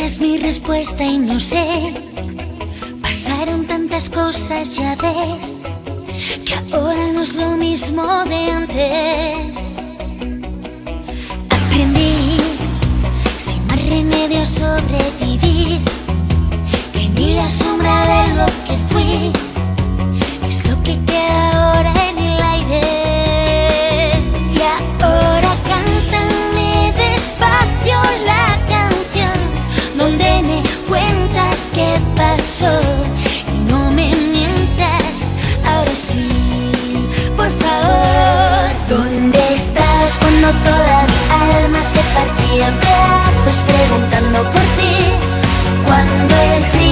eras mi respuesta y no sé. Pasaron tantas cosas, ya ves, que ahora no es lo mismo de antes. Aprendí, sin más remedio, sobrevivir. Toda mi alma se partía en pedazos preguntando por ti? Cuando el frío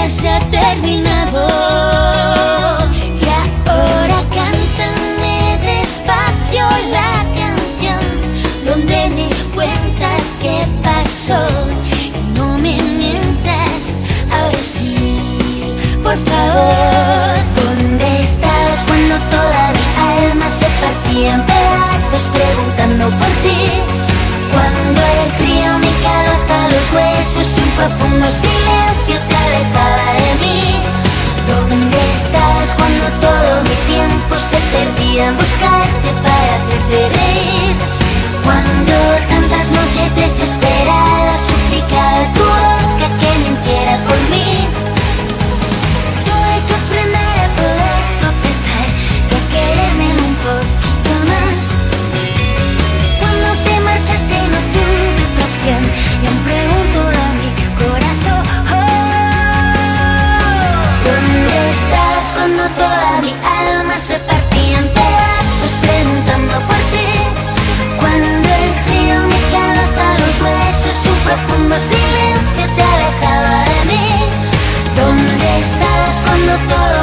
te quiera se ha terminado. Y ahora cántame despacio la canción donde me cuentas qué pasó. Y no me mientas, ahora sí, por favor. ¿Dónde estás cuando toda mi alma se partía en pedazos preguntando por ti? Cuando el frío me caló hasta los huesos, un profundo silencio buscarte para hacerte reír. Cuando tantas noches desesperadas suplicaba tu boca que mintiera por mí. Tuve que aprender a poder contestar y a quererme un poquito más. Cuando te marchaste no tuve protección y aún pregunto a mi corazón. Oh, ¿Dónde estás cuando toda mi alma the